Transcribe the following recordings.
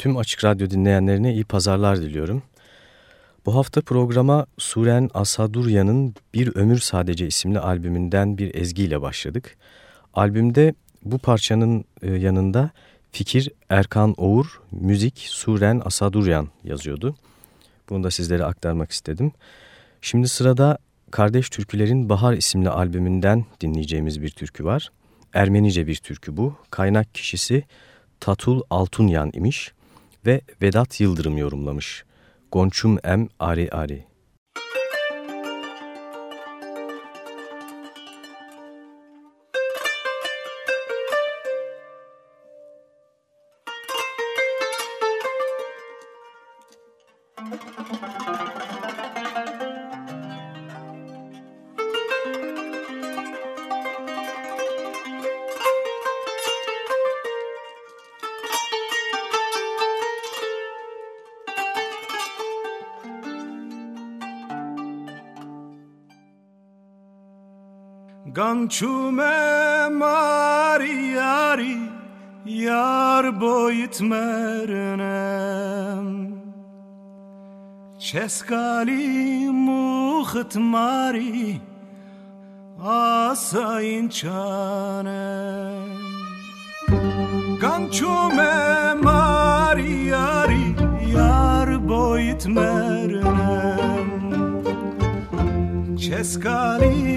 Tüm Açık Radyo dinleyenlerine iyi pazarlar diliyorum. Bu hafta programa Suren Asadurya'nın Bir Ömür Sadece isimli albümünden bir ezgiyle başladık. Albümde bu parçanın e, yanında fikir Erkan Oğur, müzik Suren Asaduryan yazıyordu. Bunu da sizlere aktarmak istedim. Şimdi sırada Kardeş Türkülerin Bahar isimli albümünden dinleyeceğimiz bir türkü var. Ermenice bir türkü bu. Kaynak kişisi Tatul Altunyan imiş ve Vedat Yıldırım yorumlamış. Gonçum em ari ari. Yar boyut mernem Çeskali muhit mari Asayın çanem Gançume mari yari Yar boyut mernem Çeskali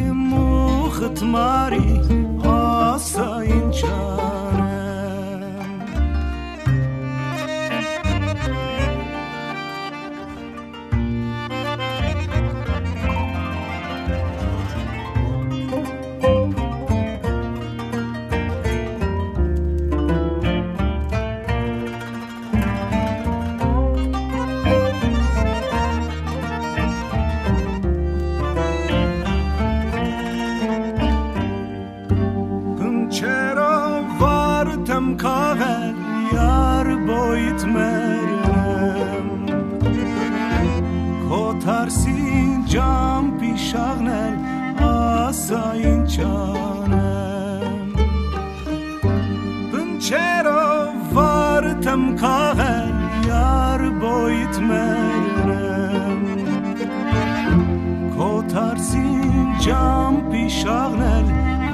ճամփի շաղնել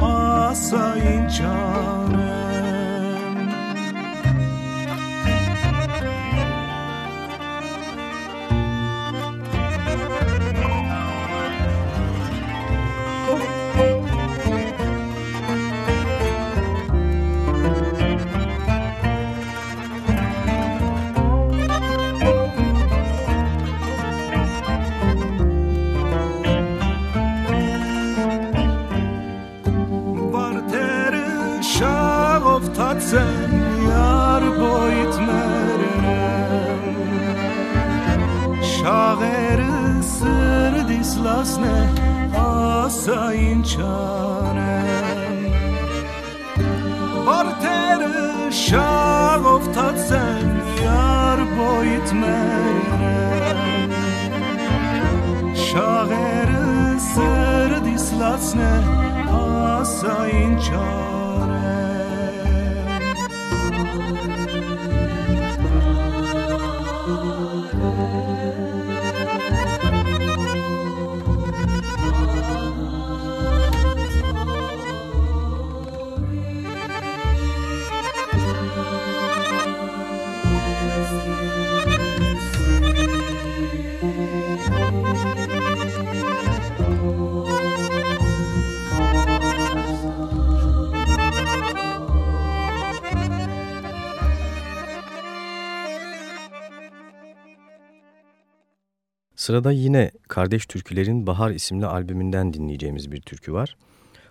ասա ինչա Sırada yine Kardeş Türkülerin Bahar isimli albümünden dinleyeceğimiz bir türkü var.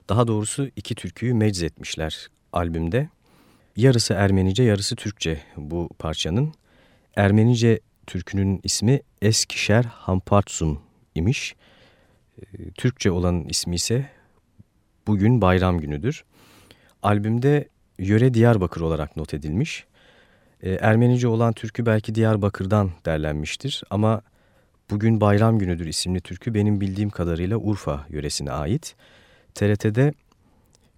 Daha doğrusu iki türküyü meczetmişler albümde. Yarısı Ermenice, yarısı Türkçe bu parçanın. Ermenice türkünün ismi Eskişer Hampartsum imiş. Ee, Türkçe olan ismi ise Bugün Bayram Günüdür. Albümde yöre Diyarbakır olarak not edilmiş. Ee, Ermenice olan türkü belki Diyarbakır'dan derlenmiştir ama Bugün Bayram Günüdür isimli türkü benim bildiğim kadarıyla Urfa yöresine ait. TRT'de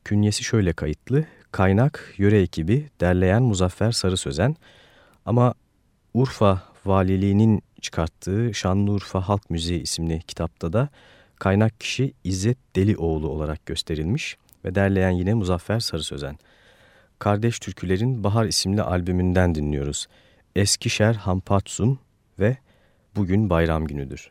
künyesi şöyle kayıtlı. Kaynak, yöre ekibi, derleyen Muzaffer Sarı Sözen. Ama Urfa Valiliği'nin çıkarttığı Şanlıurfa Halk Müziği isimli kitapta da kaynak kişi İzzet Delioğlu olarak gösterilmiş ve derleyen yine Muzaffer Sarı Sözen. Kardeş Türkülerin Bahar isimli albümünden dinliyoruz. Eskişer Hampatsum ve Bugün Bayram Günüdür.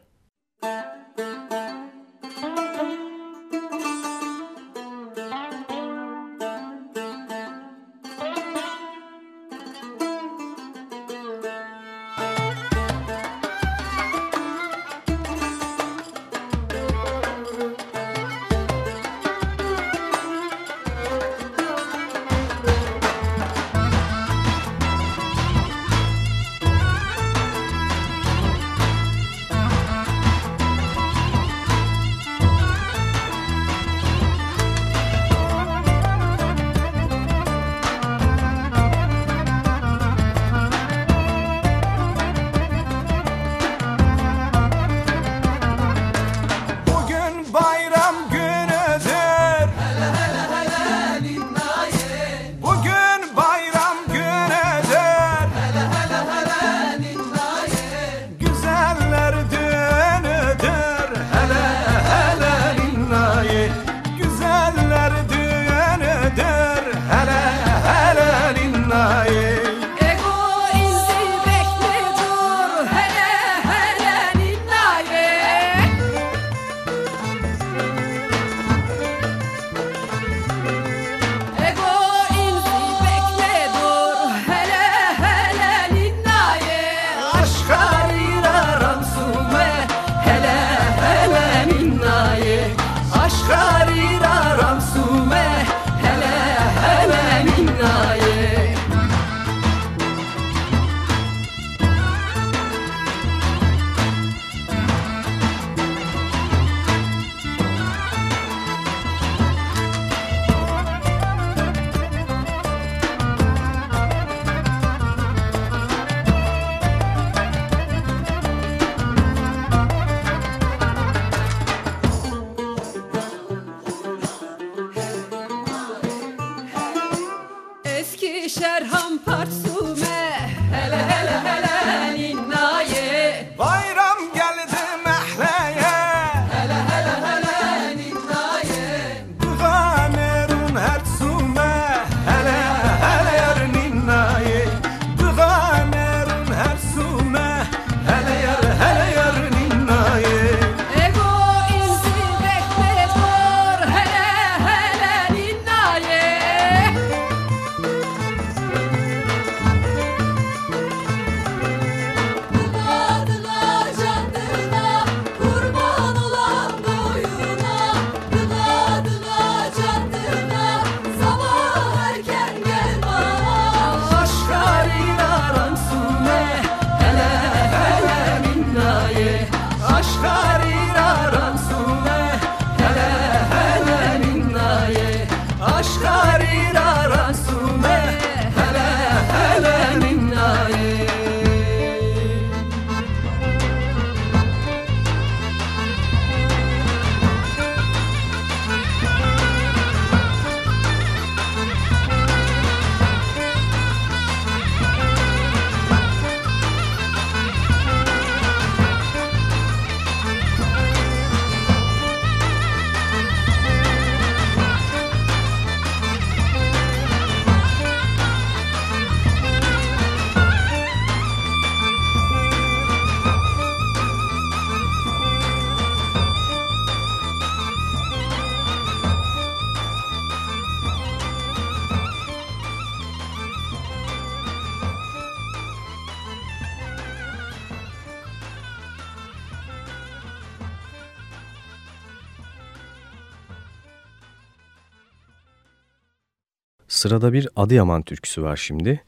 Sırada bir Adıyaman türküsü var şimdi.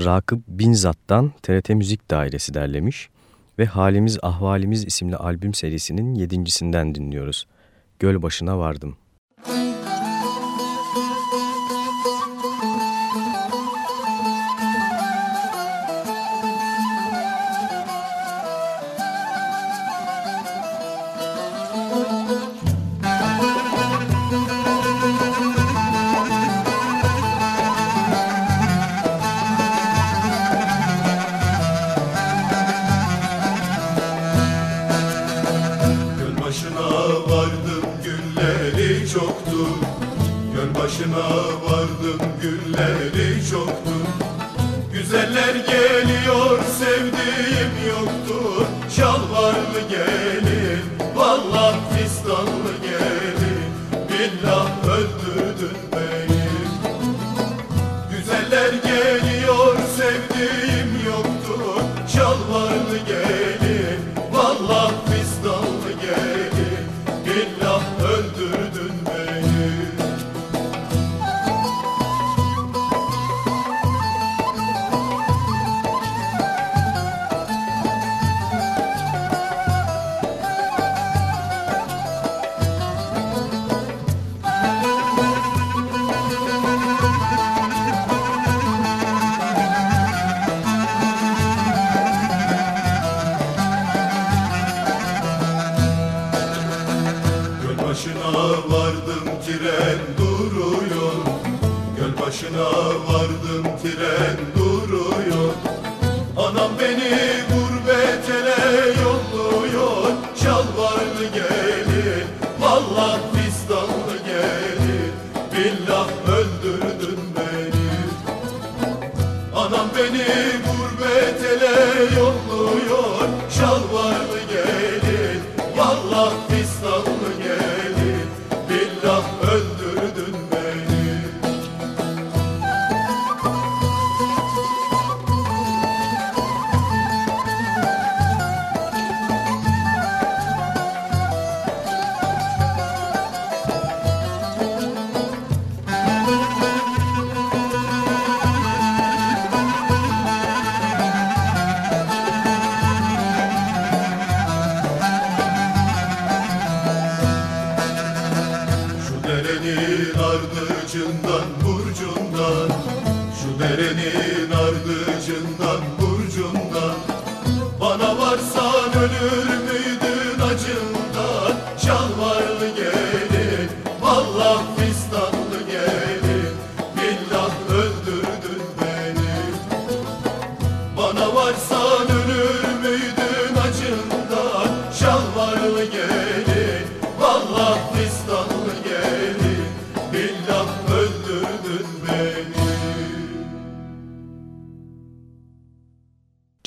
Rakıp Binzat'tan TRT Müzik Dairesi derlemiş ve Halimiz Ahvalimiz isimli albüm serisinin yedincisinden dinliyoruz. Göl başına vardım.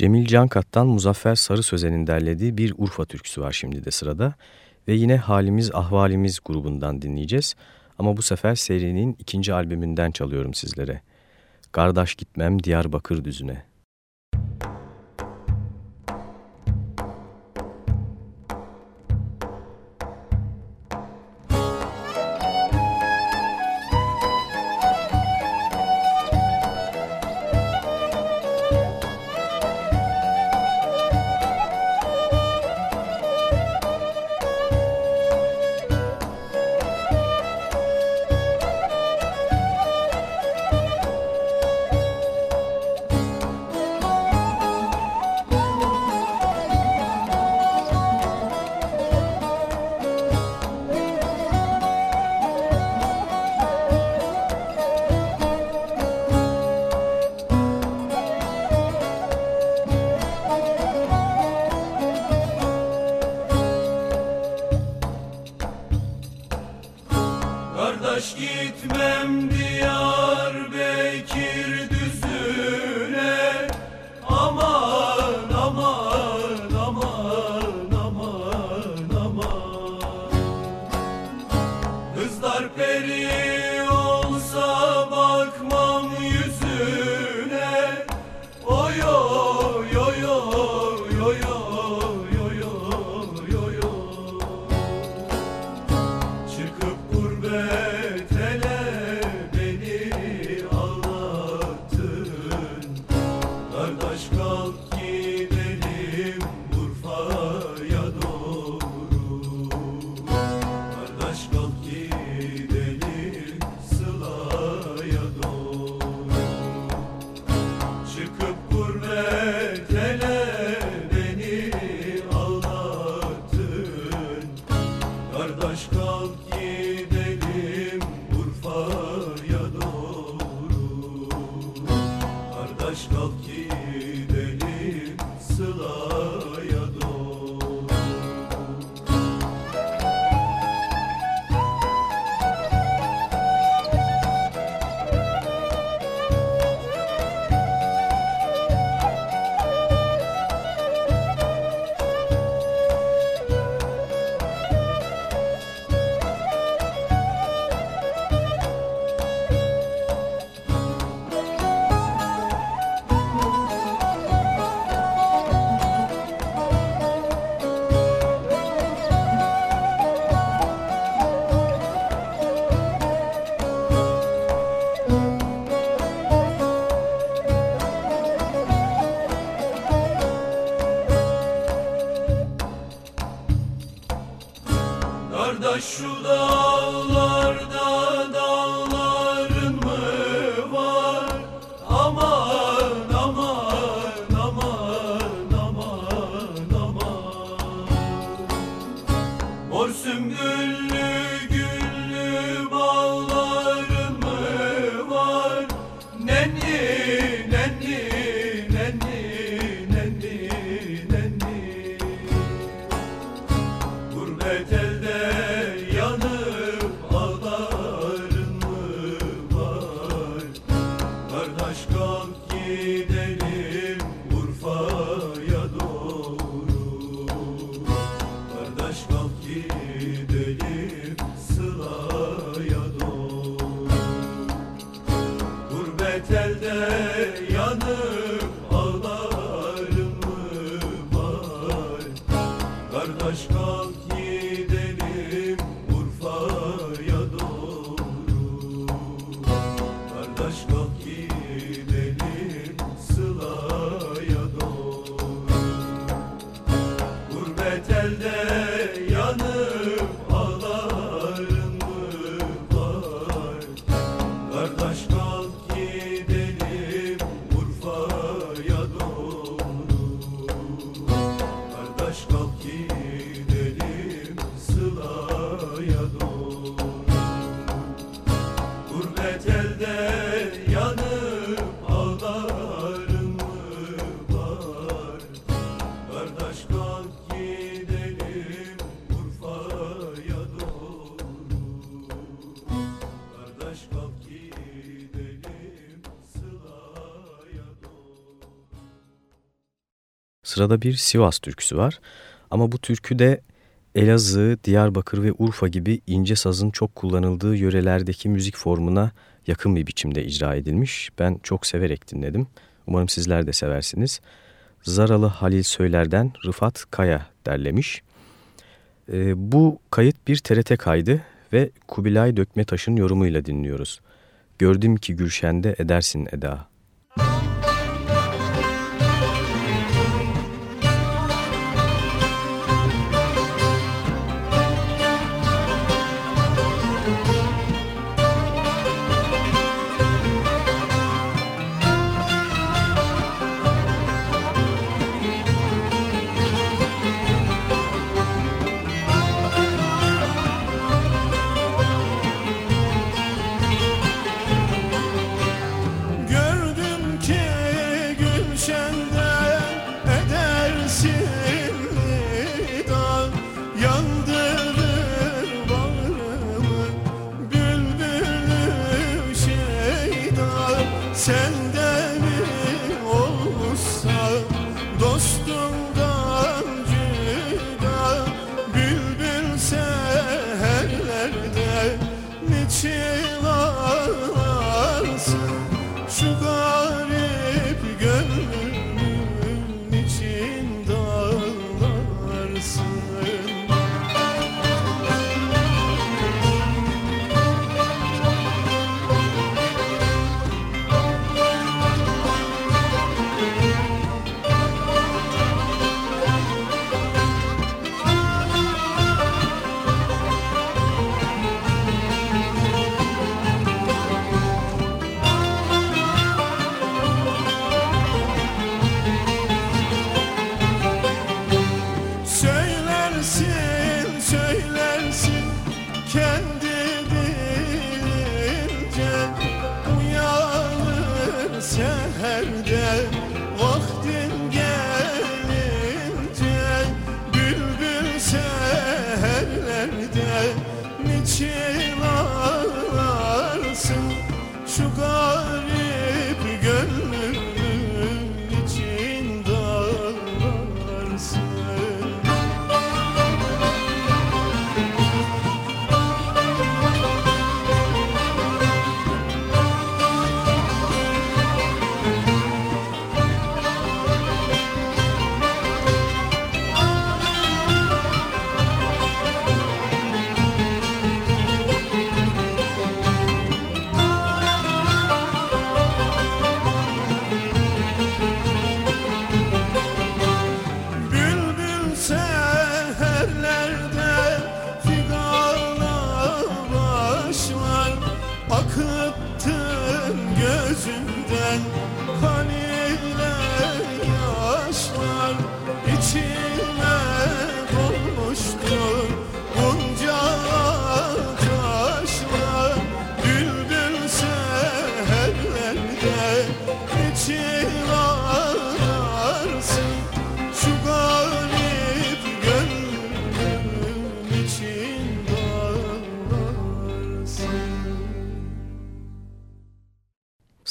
Cemil Cankat'tan Muzaffer Sarı Sözen'in derlediği bir Urfa türküsü var şimdi de sırada. Ve yine Halimiz Ahvalimiz grubundan dinleyeceğiz. Ama bu sefer serinin ikinci albümünden çalıyorum sizlere. Kardeş gitmem Diyarbakır düzüne. Sırada bir Sivas türküsü var. Ama bu türküde Elazığ, Diyarbakır ve Urfa gibi ince sazın çok kullanıldığı yörelerdeki müzik formuna yakın bir biçimde icra edilmiş. Ben çok severek dinledim. Umarım sizler de seversiniz. Zaralı Halil Söyler'den Rıfat Kaya derlemiş. E, bu kayıt bir TRT kaydı ve Kubilay Dökmetaş'ın yorumuyla dinliyoruz. Gördüm ki Gülşen'de edersin Eda.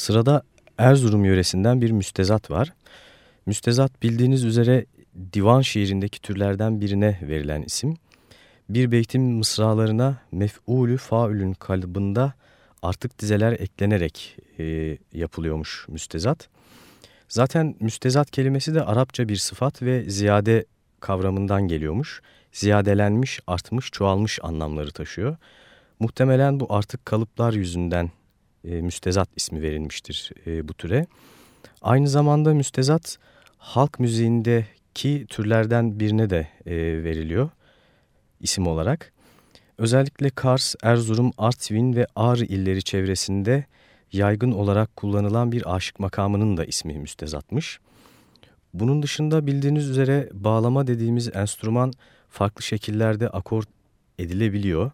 Sırada Erzurum yöresinden bir müstezat var. Müstezat bildiğiniz üzere divan şiirindeki türlerden birine verilen isim. Bir beytin mısralarına mef'ulü faülün kalıbında artık dizeler eklenerek e, yapılıyormuş müstezat. Zaten müstezat kelimesi de Arapça bir sıfat ve ziyade kavramından geliyormuş. Ziyadelenmiş, artmış, çoğalmış anlamları taşıyor. Muhtemelen bu artık kalıplar yüzünden e, müstezat ismi verilmiştir e, bu türe. Aynı zamanda müstezat halk müziğindeki türlerden birine de e, veriliyor isim olarak. Özellikle Kars, Erzurum, Artvin ve Ağrı illeri çevresinde yaygın olarak kullanılan bir aşık makamının da ismi müstezatmış. Bunun dışında bildiğiniz üzere bağlama dediğimiz enstrüman farklı şekillerde akort edilebiliyor.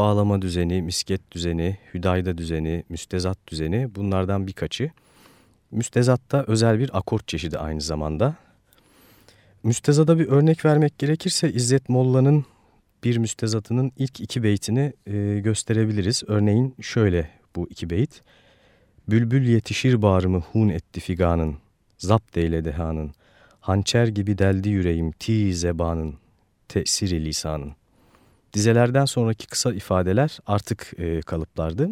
Bağlama düzeni, misket düzeni, hüdayda düzeni, müstezat düzeni bunlardan birkaçı. Müstezat da özel bir akort çeşidi aynı zamanda. Müstezada bir örnek vermek gerekirse İzzet Molla'nın bir müstezatının ilk iki beytini e, gösterebiliriz. Örneğin şöyle bu iki beyt. Bülbül yetişir bağrımı hun etti figanın, zapt eyle dehanın, hançer gibi deldi yüreğim ti zebanın, tesiri lisanın. Dizelerden sonraki kısa ifadeler artık e, kalıplardı.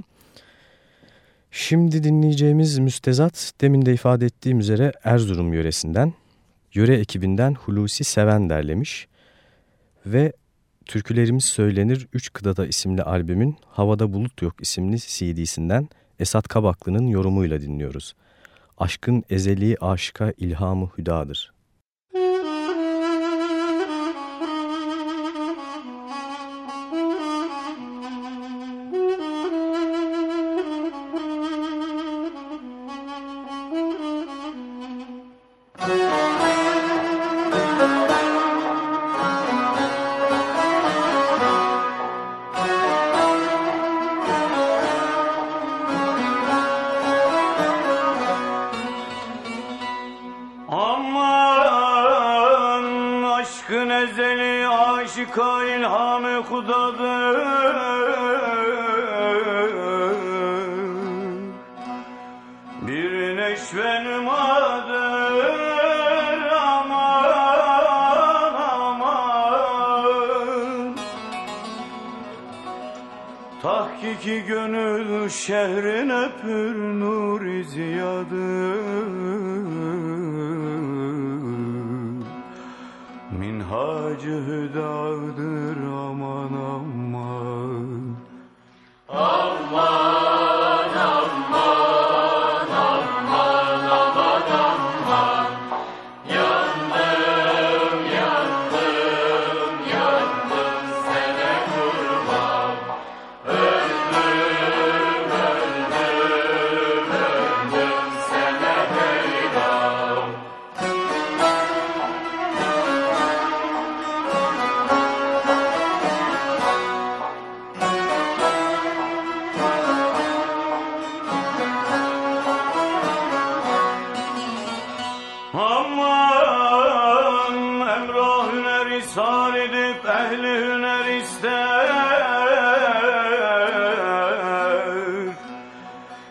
Şimdi dinleyeceğimiz müstezat demin de ifade ettiğim üzere Erzurum yöresinden, yöre ekibinden Hulusi Seven derlemiş ve Türkülerimiz Söylenir Üç Kıdada isimli albümün Havada Bulut Yok isimli CD'sinden Esat Kabaklı'nın yorumuyla dinliyoruz. Aşkın ezeli aşka ilhamı hüdadır. ka ilhamı kudadır Bir neşve nümadır aman aman. Tahkiki gönül şehrine pür nur ziyadır Minhacı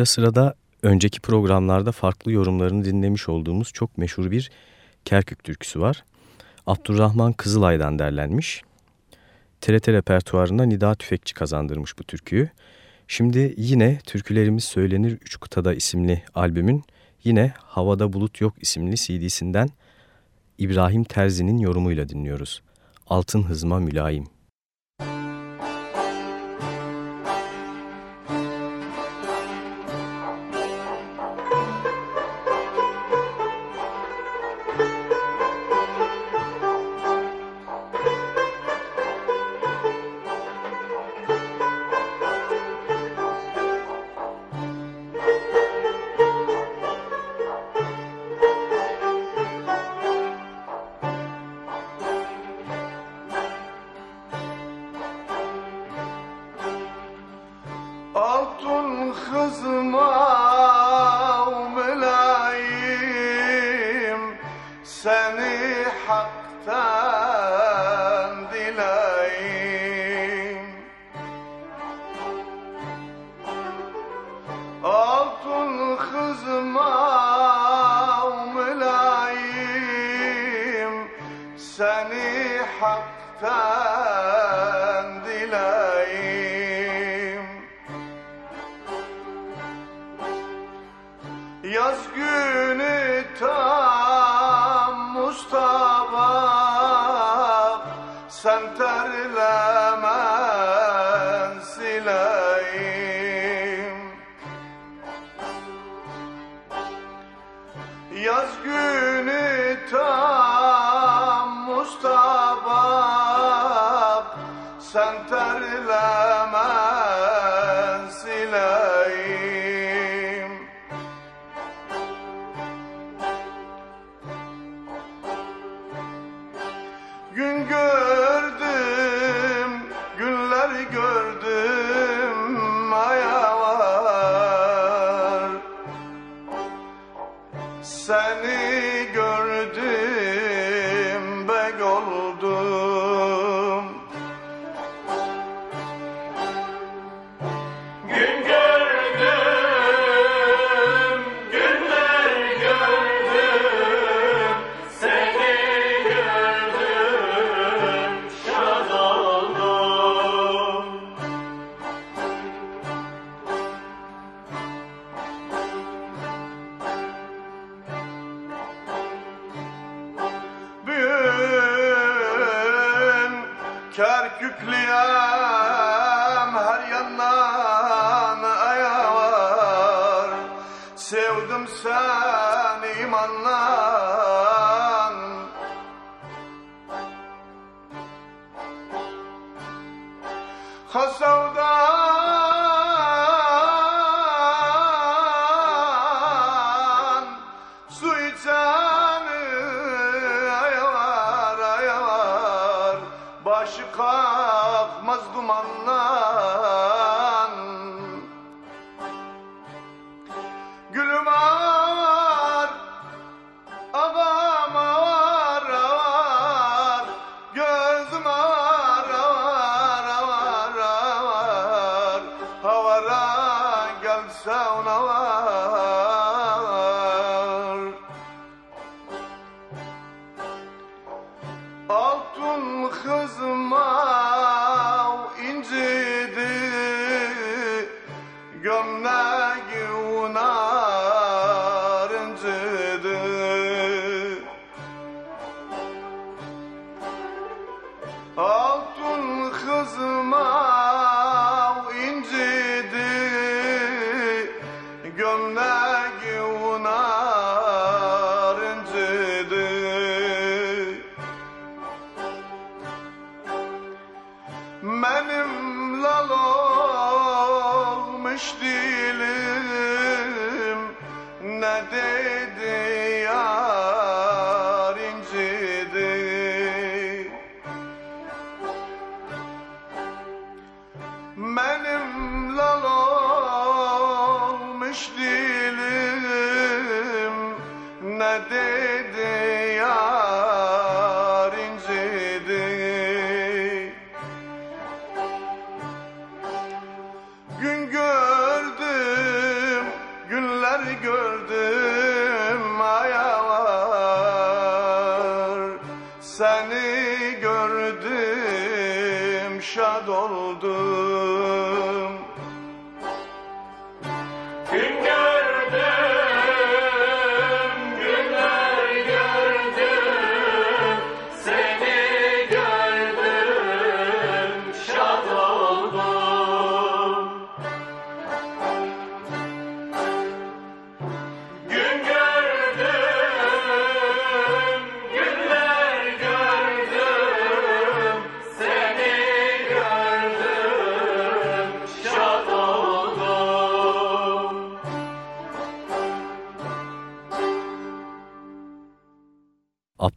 de sırada önceki programlarda farklı yorumlarını dinlemiş olduğumuz çok meşhur bir Kerkük türküsü var. Abdurrahman Kızılay'dan derlenmiş. TRT repertuarına Nida Tüfekçi kazandırmış bu türküyü. Şimdi yine Türkülerimiz Söylenir Üç Kıtada isimli albümün yine Havada Bulut Yok isimli CD'sinden İbrahim Terzi'nin yorumuyla dinliyoruz. Altın Hızma Mülayim. oldu.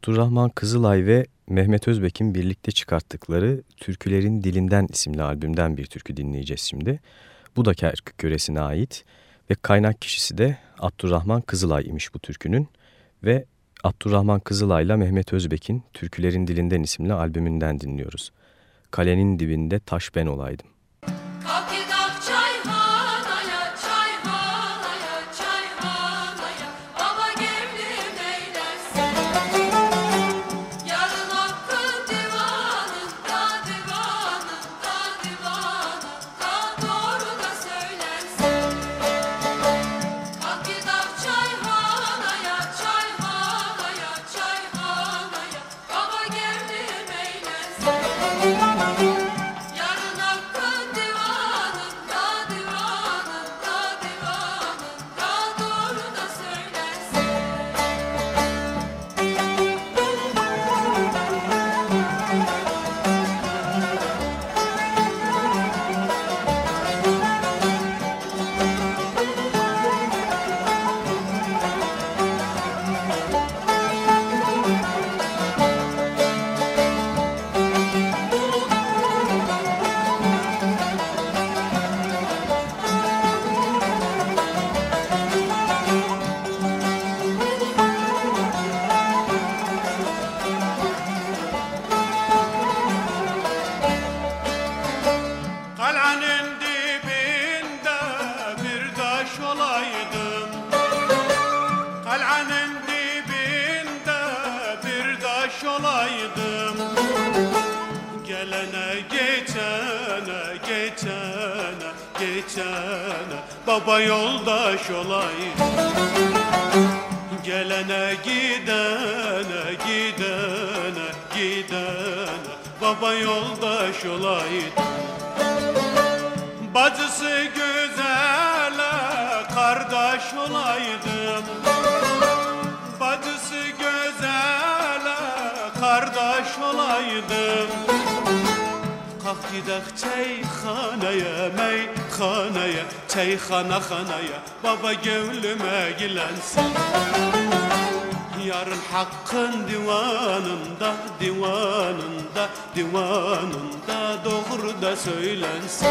Abdurrahman Kızılay ve Mehmet Özbek'in birlikte çıkarttıkları Türkülerin Dilinden isimli albümden bir türkü dinleyeceğiz şimdi. Bu da Kerkük yöresine ait ve kaynak kişisi de Abdurrahman Kızılay imiş bu türkünün ve Abdurrahman Kızılay'la Mehmet Özbek'in Türkülerin Dilinden isimli albümünden dinliyoruz. Kalenin dibinde taş ben olaydım. Yoldaş olaydı Gelene gidene gidene gidene baba yoldaş olaydı Bacısı güzele kardeş olaydım. Bacısı güzele kardeş olaydım Kalk gidek çeyhaneye meyhaneye Çeyhana hanaya baba gönlüme gilensin Yarın hakkın divanında divanında divanında doğru da söylensin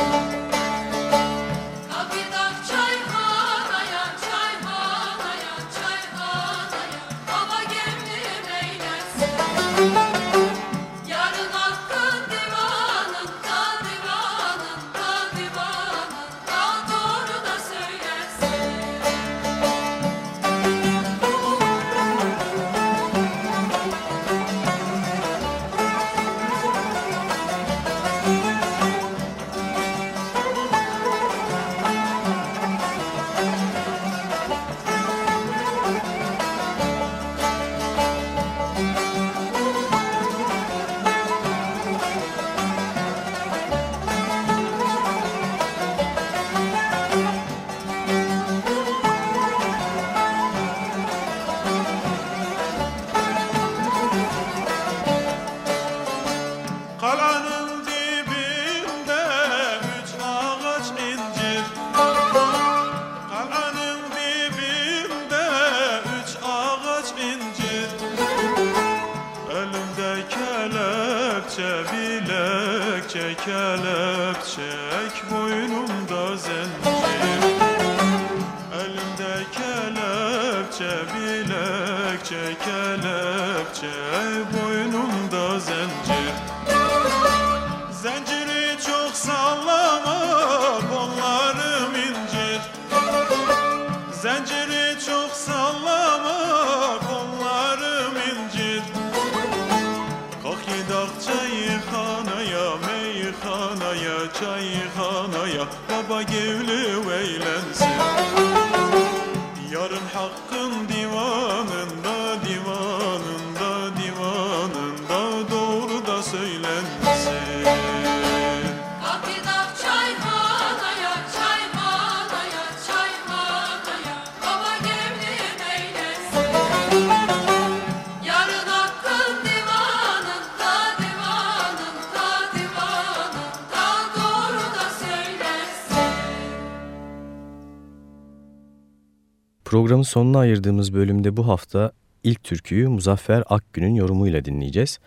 Programın sonuna ayırdığımız bölümde bu hafta ilk türküyü Muzaffer Akgün'ün yorumuyla dinleyeceğiz.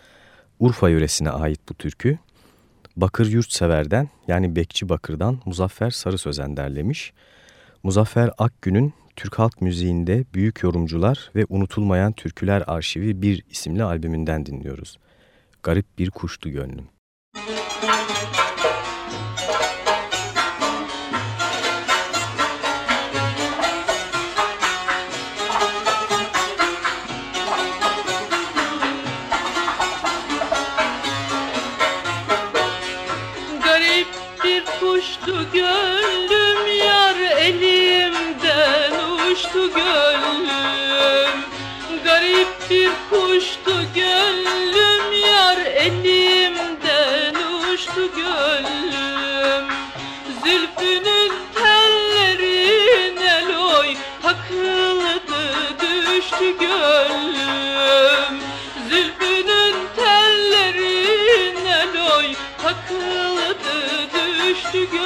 Urfa yöresine ait bu türkü. Bakır Yurtsever'den yani Bekçi Bakır'dan Muzaffer Sarı Sözen derlemiş. Muzaffer Akgün'ün Türk halk müziğinde büyük yorumcular ve unutulmayan türküler arşivi bir isimli albümünden dinliyoruz. Garip bir kuştu gönlüm. uçtu gönlüm yar elimden uçtu gönlüm. Garip bir kuştu gönlüm yar elimden uçtu gönlüm. Zülfünün tellerine loy takıldı düştü gönlüm. Zülfünün tellerine loy takıldı düştü gönlüm.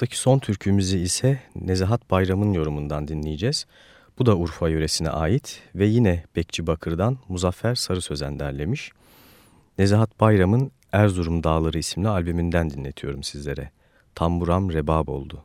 haftaki son türkümüzü ise Nezahat Bayram'ın yorumundan dinleyeceğiz. Bu da Urfa yöresine ait ve yine Bekçi Bakır'dan Muzaffer Sarı Sözen derlemiş. Nezahat Bayram'ın Erzurum Dağları isimli albümünden dinletiyorum sizlere. Tamburam rebab oldu.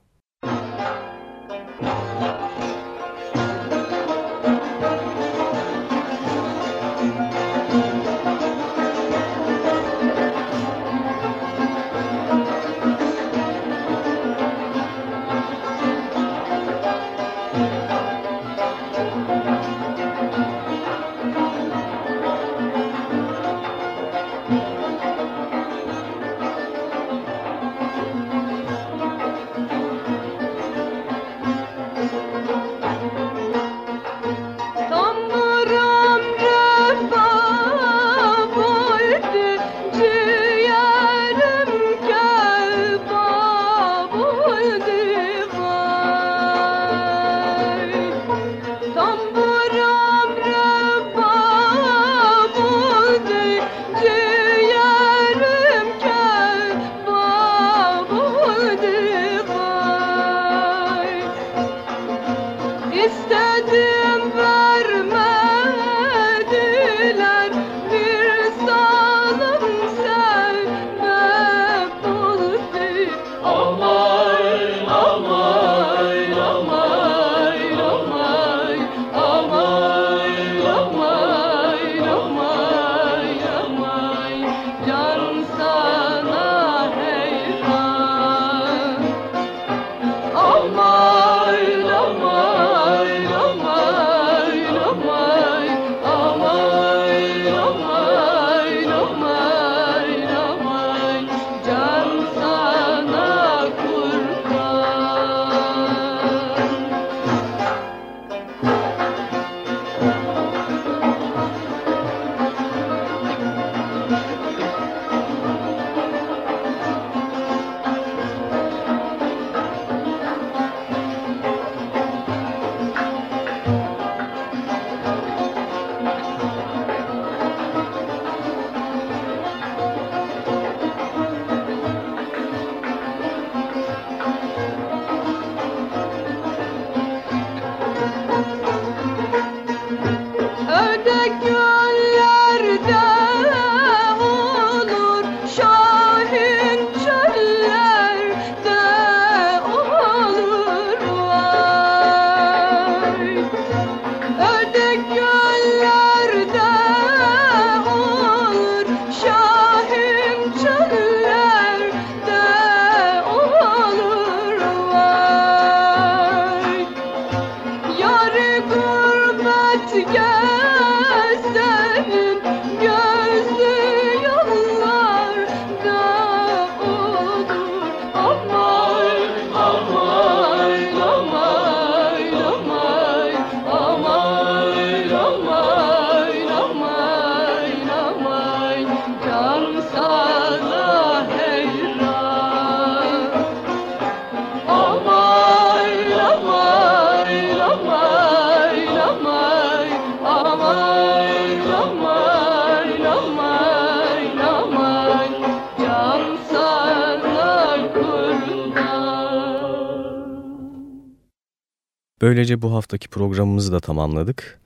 Böylece bu haftaki programımızı da tamamladık.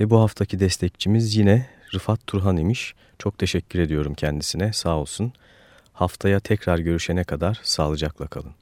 Ve bu haftaki destekçimiz yine Rıfat Turhan imiş. Çok teşekkür ediyorum kendisine sağ olsun. Haftaya tekrar görüşene kadar sağlıcakla kalın.